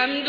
الحمد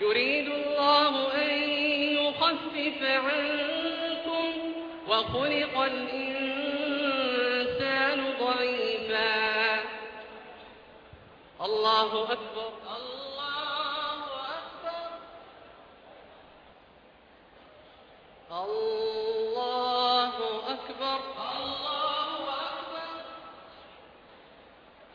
يريد الله أن يخفف عنكم وخلق الإنسان ضعيفا. الله أكبر. الله أكبر. الله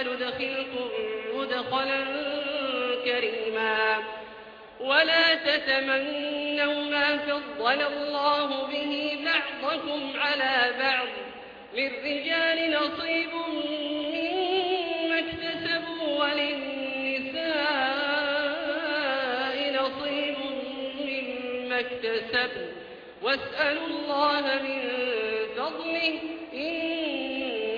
وندخلكم مدخلا كريما. ولا تتمنوا ما فضل الله به بعضكم على بعض. للرجال نصيب مما اكتسبوا وللنساء نصيب مما اكتسبوا. واسألوا الله من فضله إن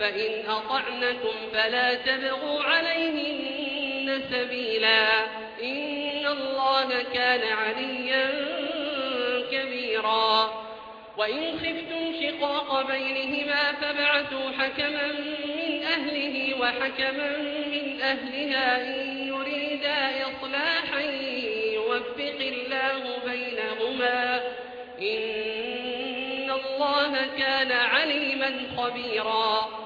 فإن أطعنكم فلا تبغوا عليهن سبيلا. إن الله كان عليا كبيرا. وإن خفتم شقاق بينهما فابعثوا حكما من أهله وحكما من أهلها إن يريدا إصلاحا يوفق الله بينهما. إن الله كان عليما خبيرا.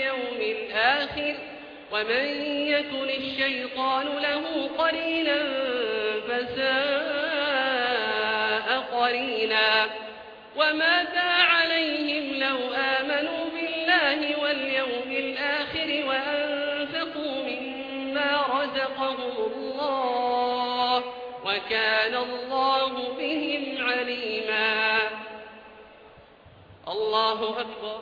ومن يكن الشيطان له قرينا فساء قرينا. وماذا عليهم لو آمنوا بالله واليوم الآخر وأنفقوا مما رزقهم الله وكان الله بهم عليما. الله أكبر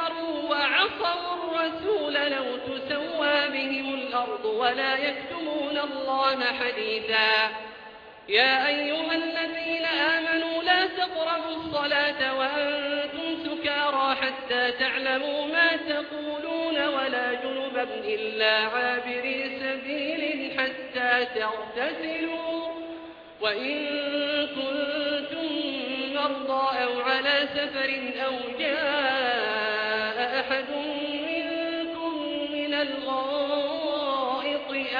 الأرض ولا يكتمون الله حديثا. يا أيها الذين آمنوا لا تقربوا الصلاة وأنتم سكارى حتى تعلموا ما تقولون ولا جنبا إلا عابري سبيل حتى تغتسلوا. وإن كنتم مرضى أو على سفر أو جاء أحد منكم من الغائط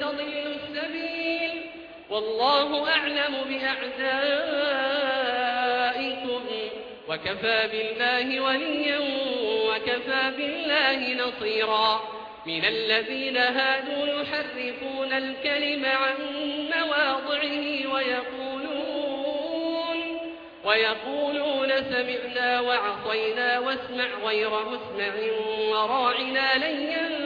تضلوا السبيل. والله أعلم بأعدائكم. وكفى بالله وليا وكفى بالله نصيرا. من الذين هادوا يحرفون الكلم عن مواضعه ويقولون ويقولون سمعنا وعصينا واسمع غير مسمع وراعنا ليا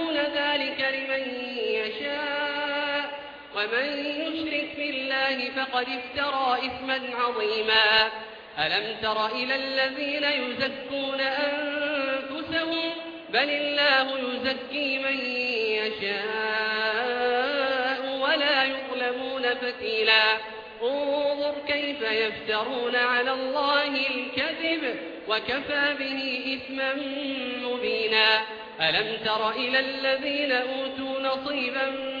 ومن يشرك بالله فقد افترى إثما عظيما. ألم تر إلى الذين يزكون أنفسهم؟ بل الله يزكي من يشاء ولا يظلمون فتيلا. انظر كيف يفترون على الله الكذب وكفى به إثما مبينا. ألم تر إلى الذين أوتوا نصيبا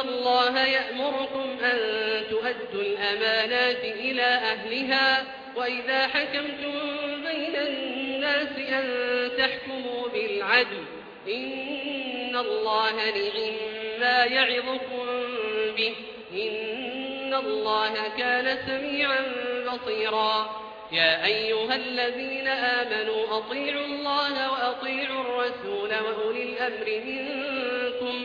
الله يأمركم أن تؤدوا الأمانات إلى أهلها وإذا حكمتم بين الناس أن تحكموا بالعدل إن الله نعم ما يعظكم به إن الله كان سميعا بصيرا. يا أيها الذين آمنوا أطيعوا الله وأطيعوا الرسول وأولي الأمر منكم.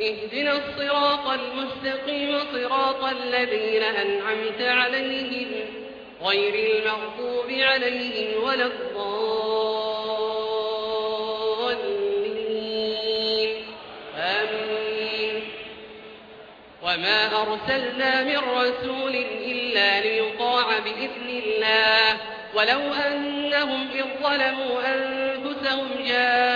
اهدنا الصراط المستقيم صراط الذين أنعمت عليهم غير المغضوب عليهم ولا الضالين. آمين. وما أرسلنا من رسول إلا ليطاع بإذن الله. ولو أنهم إذ ظلموا أنفسهم جاءوك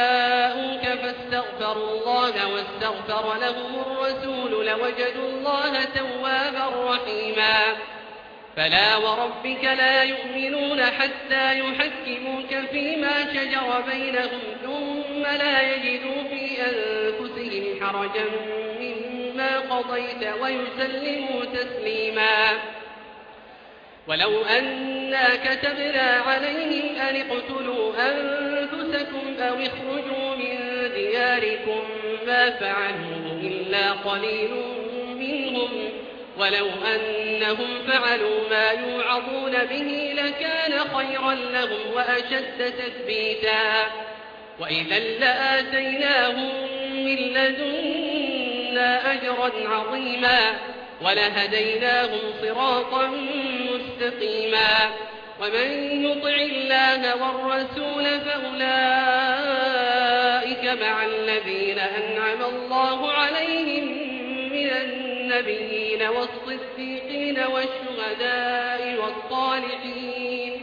فاستغفروا الله واستغفر لهم الرسول لوجدوا الله توابا رحيما. فلا وربك لا يؤمنون حتى يحكموك فيما شجر بينهم ثم لا يجدوا في أنفسهم حرجا مما قضيت ويسلموا تسليما. ولو أنا كتبنا عليهم أن اقتلوا أنفسكم أو اخرجوا من دياركم ما فعلوا إلا قليل منهم. ولو أنهم فعلوا ما يوعظون به لكان خيرا لهم وأشد تثبيتا. وإذا لآتيناهم من لدنا أجرا عظيما ولهديناهم صراطا مستقيما. ومن يطع الله والرسول فأولئك مع الذين أنعم الله عليهم من النبيين والصديقين والشهداء والصالحين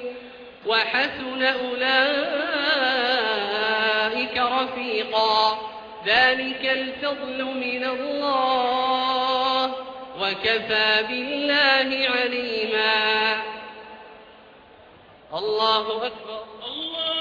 وحسن أولئك رفيقا. ذلك الفضل من الله وكفى بالله عليما. الله أكبر. الله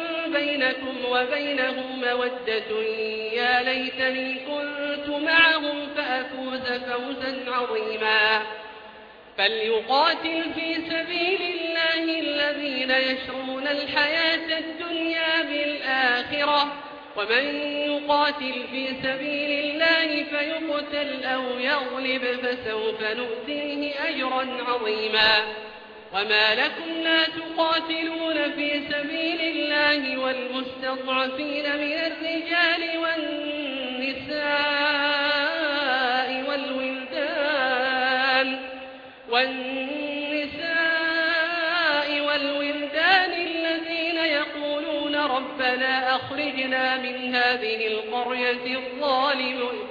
بينكم وبينه مودة يا ليتني كنت معهم فأفوز فوزا عظيما. فليقاتل في سبيل الله الذين يشرون الحياة الدنيا بالآخرة ومن يقاتل في سبيل الله فيقتل أو يغلب فسوف نؤتيه أجرا عظيما. وما لكم لا تقاتلون في سبيل الله والمستضعفين من الرجال والنساء والولدان والنساء والولدان الذين يقولون ربنا أخرجنا من هذه القرية الظالم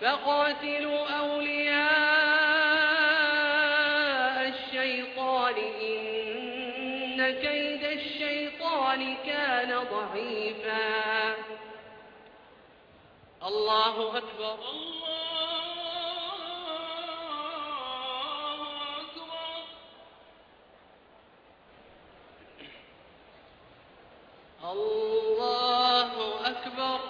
فقاتلوا أولياء الشيطان إن كيد الشيطان كان ضعيفا. الله أكبر. الله أكبر. الله أكبر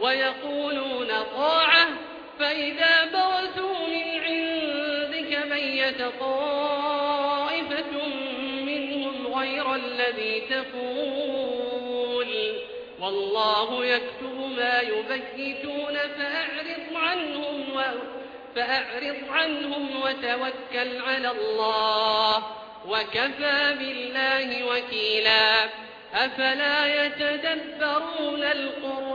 ويقولون طاعة فإذا برزوا من عندك بيت طائفة منهم غير الذي تقول. والله يكتب ما يبيتون فأعرض عنهم فأعرض عنهم وتوكل على الله. وكفى بالله وكيلا. أفلا يتدبرون القرآن؟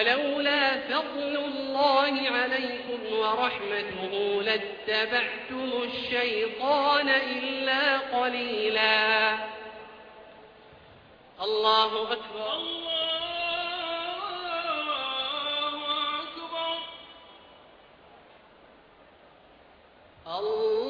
ولولا فضل الله عليكم ورحمته لاتبعتم الشيطان إلا قليلا. الله أكبر. الله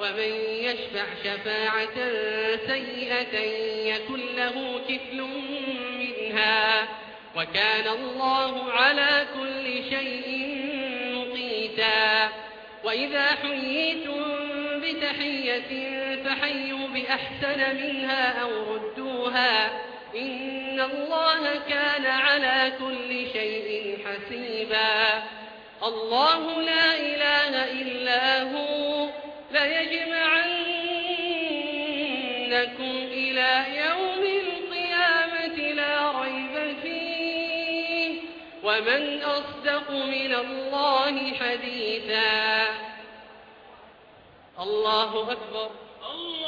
ومن يشفع شفاعة سيئة يكن له كفل منها وكان الله على كل شيء مقيتا. وإذا حييتم بتحية فحيوا بأحسن منها أو ردوها إن الله كان على كل شيء حسيبا. الله لا إله إلا هو. ليجمعنكم إلى يوم القيامة لا ريب فيه. ومن أصدق من الله حديثا. الله أكبر. السلام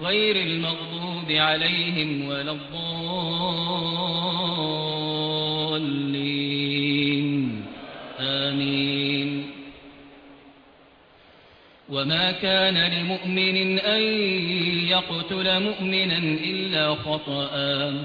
غير المغضوب عليهم ولا الضالين. آمين. وما كان لمؤمن أن يقتل مؤمنا إلا خطأ.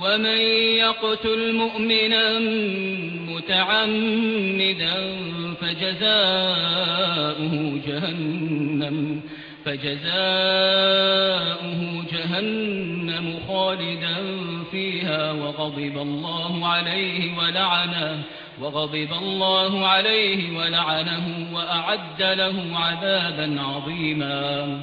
ومن يقتل مؤمنا متعمدا فجزاؤه جهنم فجزاؤه جهنم خالدا فيها وغضب الله عليه ولعنه وغضب الله عليه ولعنه وأعد له عذابا عظيما.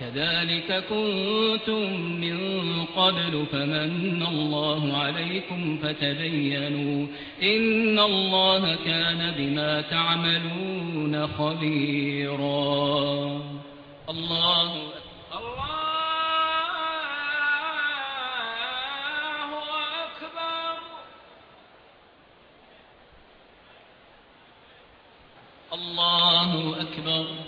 كذلك كنتم من قبل فمن الله عليكم فتبينوا إن الله كان بما تعملون خبيرا. الله الله أكبر. الله أكبر.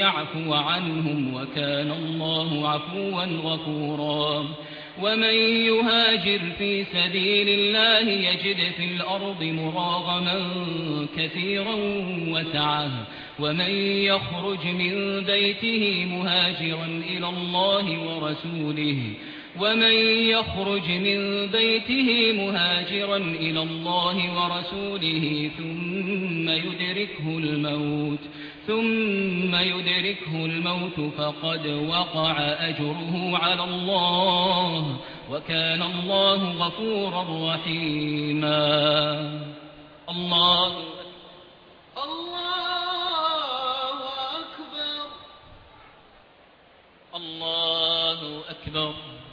يعفو عنهم وكان الله عفوا غفورا. ومن يهاجر في سبيل الله يجد في الأرض مراغما كثيرا وسعه. ومن يخرج من بيته مهاجرا إلى الله ورسوله. ومن يخرج من بيته مهاجرا إلى الله ورسوله ثم يدركه الموت ثم يدركه الموت فقد وقع أجره على الله وكان الله غفورا رحيما. الله الله أكبر. الله أكبر.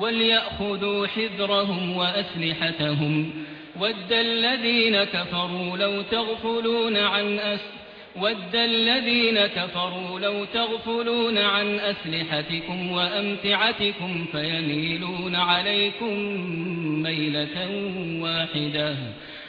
وليأخذوا حذرهم وأسلحتهم. ود الذين كفروا لو تغفلون عن أس ود الذين كفروا لو تغفلون عن أسلحتكم وأمتعتكم فيميلون عليكم ميلة واحدة.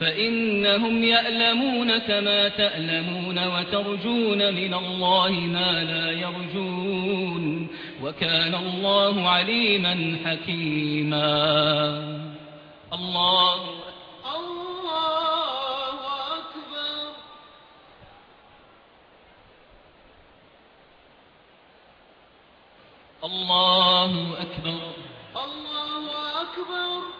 فإنهم يألمون كما تألمون وترجون من الله ما لا يرجون وكان الله عليما حكيما. الله الله أكبر. الله أكبر. الله أكبر.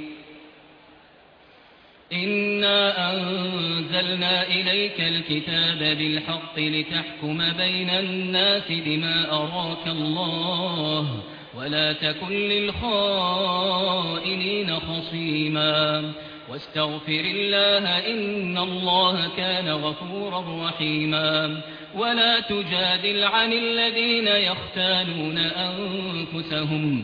إنا أنزلنا إليك الكتاب بالحق لتحكم بين الناس بما أراك الله ولا تكن للخائنين خصيما واستغفر الله إن الله كان غفورا رحيما ولا تجادل عن الذين يختالون أنفسهم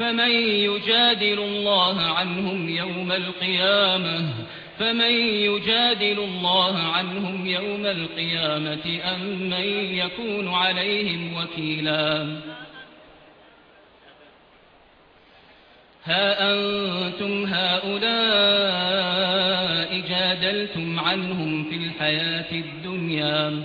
فمن يجادل الله عنهم يوم القيامة فمن يجادل الله عنهم يوم القيامة أم من يكون عليهم وكيلا ها أنتم هؤلاء جادلتم عنهم في الحياة الدنيا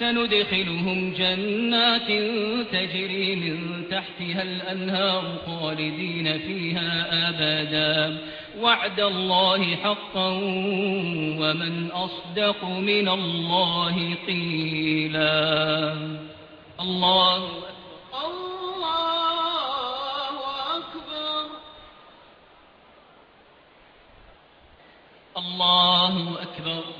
سندخلهم جنات تجري من تحتها الأنهار خالدين فيها أبدا. وعد الله حقا ومن أصدق من الله قيلا. الله الله أكبر. الله أكبر.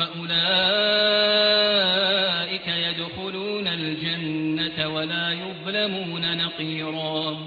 فأولئك يدخلون الجنة ولا يظلمون نقيرا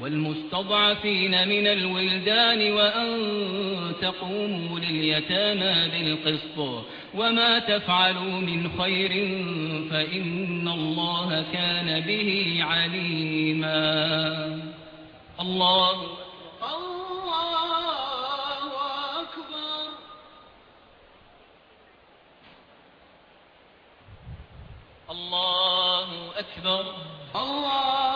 والمستضعفين من الولدان وأن تقوموا لليتامى بالقسط وما تفعلوا من خير فإن الله كان به عليما. الله الله أكبر. الله أكبر. الله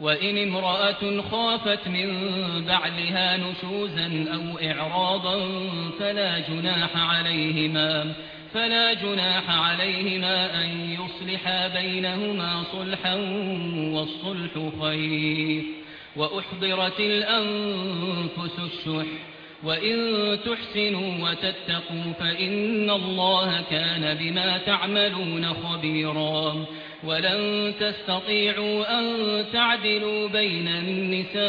وإن امرأة خافت من بعلها نشوزا أو إعراضا فلا جناح عليهما فلا جناح عليهما أن يصلحا بينهما صلحا والصلح خير. وأحضرت الأنفس الشح وإن تحسنوا وتتقوا فإن الله كان بما تعملون خبيرا. ولن تستطيعوا أن تعدلوا بين النساء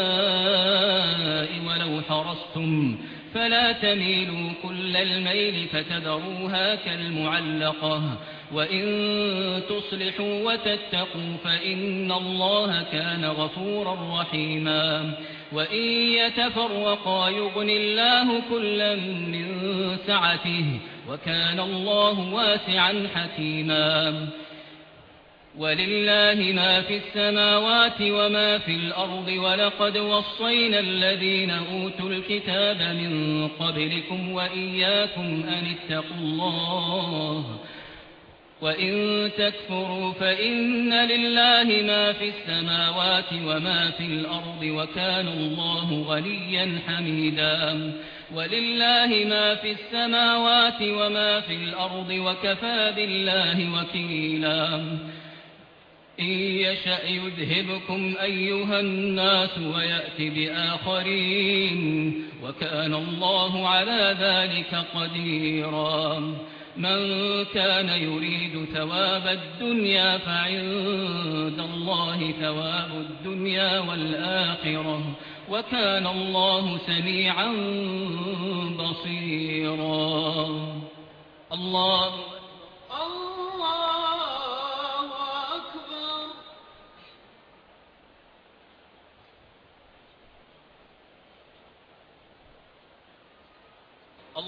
ولو حرصتم. فلا تميلوا كل الميل فتذروها كالمعلقة. وإن تصلحوا وتتقوا فإن الله كان غفورا رحيما. وإن يتفرقا يغن الله كلا من سعته. وكان الله واسعا حكيما. ولله ما في السماوات وما في الأرض ولقد وصينا الذين أوتوا الكتاب من قبلكم وإياكم أن اتقوا الله وإن تكفروا فإن لله ما في السماوات وما في الأرض وكان الله غنيا حميدا ولله ما في السماوات وما في الأرض وكفى بالله وكيلا إن يشأ يذهبكم أيها الناس ويأتي بآخرين وكان الله على ذلك قديرا. من كان يريد ثواب الدنيا فعند الله ثواب الدنيا والآخرة وكان الله سميعا بصيرا. الله الله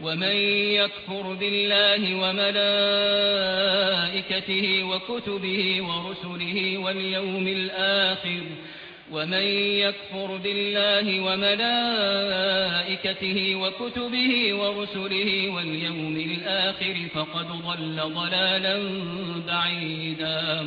ومن يكفر بالله وملائكته وكتبه ورسله واليوم الآخر ومن يكفر بالله وملائكته وكتبه ورسله واليوم الآخر فقد ضل ضلالا بعيدا.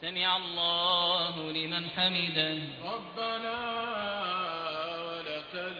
سمع الله لمن حمده. ربنا ولك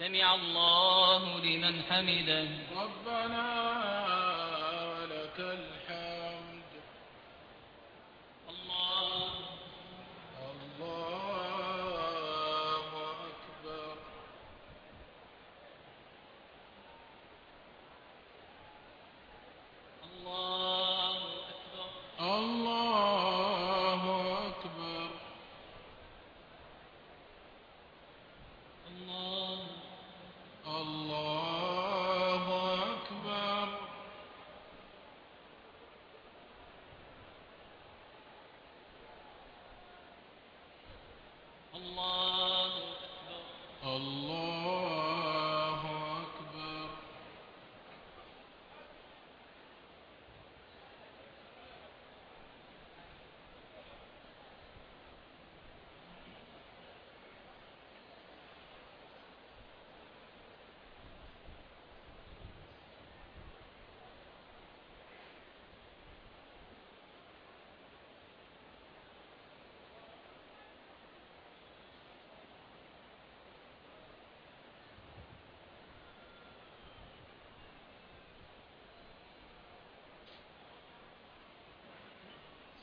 سمع الله لمن حمده ربنا ولك الحمد الله الله أكبر الله أكبر الله أكبر الله الله أكبر الله أكبر الله أكبر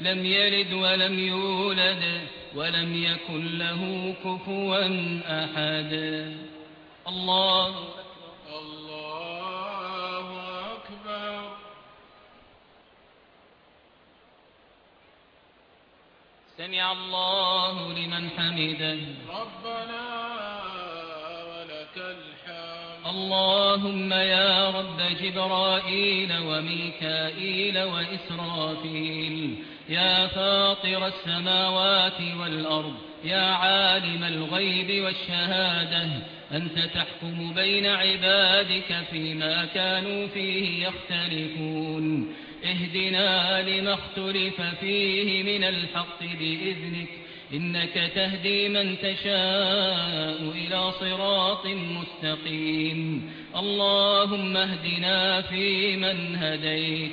لم يلد ولم يولد ولم يكن له كفوا أحد. الله الله أكبر. سمع الله لمن حمده. ربنا ولك الحمد. اللهم يا رب جبرائيل وميكائيل وإسرافيل يا فاطر السماوات والأرض يا عالم الغيب والشهادة أنت تحكم بين عبادك فيما كانوا فيه يختلفون. اهدنا لما اختلف فيه من الحق بإذنك إنك تهدي من تشاء إلى صراط مستقيم. اللهم اهدنا فيمن هديت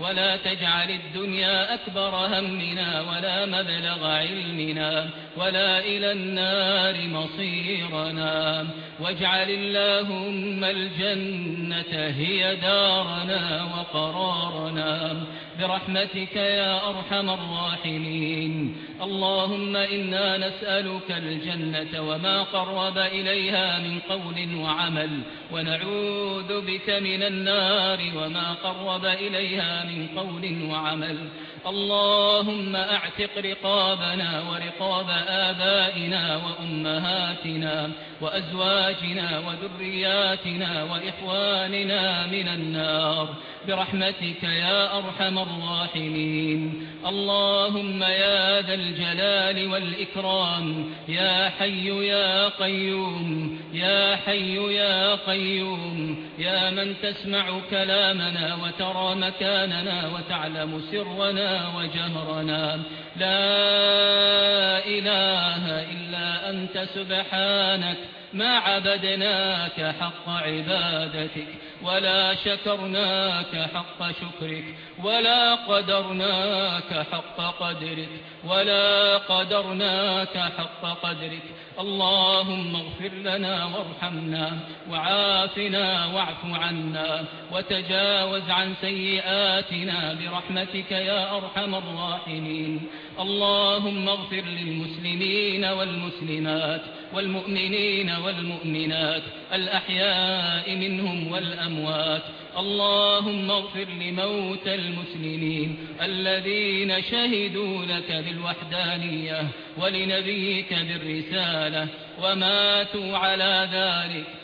ولا تجعل الدنيا أكبر همنا ولا مبلغ علمنا ولا إلى النار مصيرنا. واجعل اللهم الجنة هي دارنا وقرارنا. برحمتك يا أرحم الراحمين. اللهم إنا نسألك الجنة وما قرب إليها من قول وعمل ونعوذ بك من النار وما قرب إليها من قول وعمل. اللهم أعتق رقابنا ورقاب آبائنا وأمهاتنا وأزواجنا وذرياتنا وإخواننا من النار. برحمتك يا أرحم الراحمين. اللهم يا ذا الجلال والإكرام. يا حي يا قيوم. يا حي يا قيوم. يا من تسمع كلامنا وترى مكاننا وتعلم سرنا وجهرنا. لا إله إلا أنت سبحانك. ما عبدناك حق عبادتك ولا شكرناك حق شكرك ولا قدرناك حق قدرك ولا قدرناك حق قدرك. اللهم اغفر لنا وارحمنا وعافنا واعف عنا وتجاوز عن سيئاتنا برحمتك يا أرحم الراحمين. اللهم اغفر للمسلمين والمسلمات والمؤمنين والمؤمنات الأحياء منهم والأموات. اللهم اغفر لموتى المسلمين الذين شهدوا لك بالوحدانية ولنبيك بالرسالة وماتوا على ذلك.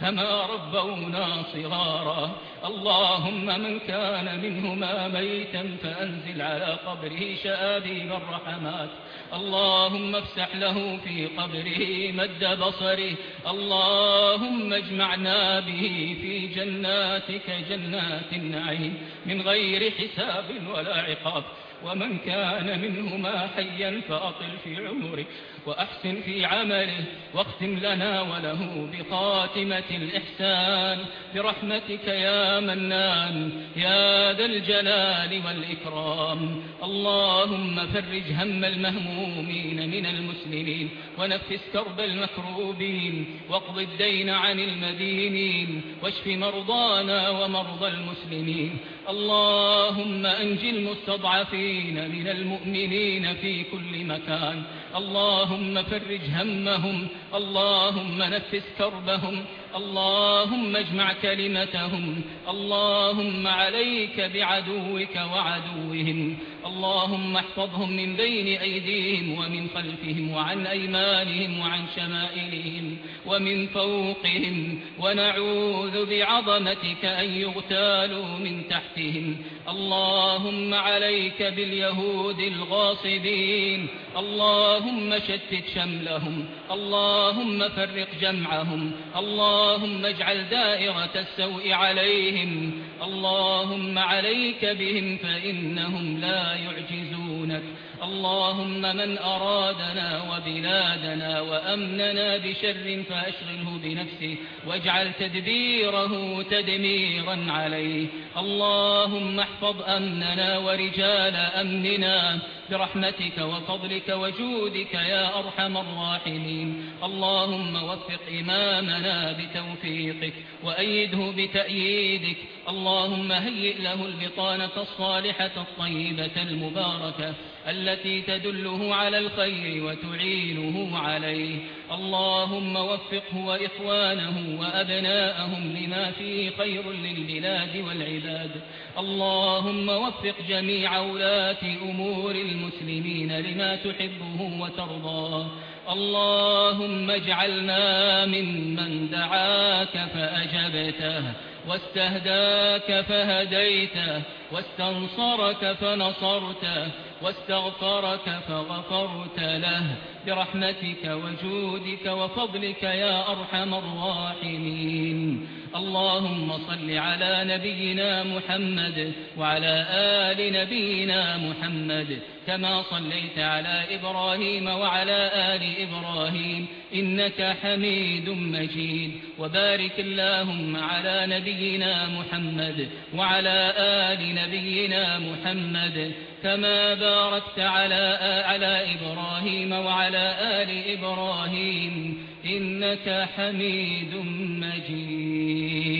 كما ربونا صغارا اللهم من كان منهما ميتا فأنزل على قبره شآبيب الرحمات. اللهم افسح له في قبره مد بصره. اللهم اجمعنا به في جناتك جنات النعيم. من غير حساب ولا عقاب. ومن كان منهما حيا فأطل في عمره وأحسن في عمله واختم لنا وله بخاتمة الإحسان برحمتك يا منان يا ذا الجلال والإكرام اللهم فرج هم المهمومين من المسلمين ونفس كرب المكروبين واقض الدين عن المدينين واشف مرضانا ومرضى المسلمين اللهم أنج المستضعفين من المؤمنين في كل مكان. اللهم فرج همهم اللهم نفس كربهم اللهم اجمع كلمتهم اللهم عليك بعدوك وعدوهم. اللهم احفظهم من بين أيديهم ومن خلفهم وعن أيمانهم وعن شمائلهم ومن فوقهم ونعوذ بعظمتك أن يغتالوا من تحتهم اللهم عليك باليهود الغاصبين اللهم شتت شملهم اللهم فرق جمعهم اللهم اجعل دائرة السوء عليهم اللهم عليك بهم فإنهم لا يعجزونك. اللهم من أرادنا وبلادنا وأمننا بشر فأشغله بنفسه واجعل تدبيره تدميرا عليه. اللهم احفظ أمننا ورجال أمننا برحمتك وفضلك وجودك يا أرحم الراحمين. اللهم وفق إمامنا بتوفيقك وأيده بتأييدك اللهم هيئ له البطانة الصالحة الطيبة المباركة التي تدله على الخير وتعينه عليه. اللهم وفقه وإخوانه وأبناءهم لما فيه خير للبلاد والعباد. اللهم وفق جميع ولاة أمور المسلمين لما تحبه وترضاه. اللهم اجعلنا ممن دعاك فأجبته. واستهداك فهديته واستنصرك فنصرته واستغفرك فغفرت له برحمتك وجودك وفضلك يا أرحم الراحمين. اللهم صل على نبينا محمد وعلى آل نبينا محمد كما صليت على إبراهيم وعلى آل إبراهيم إنك حميد مجيد. وبارك اللهم على نبينا محمد وعلى آل نبينا محمد كما باركت على على إبراهيم وعلى آل إبراهيم إنك حميد مجيد.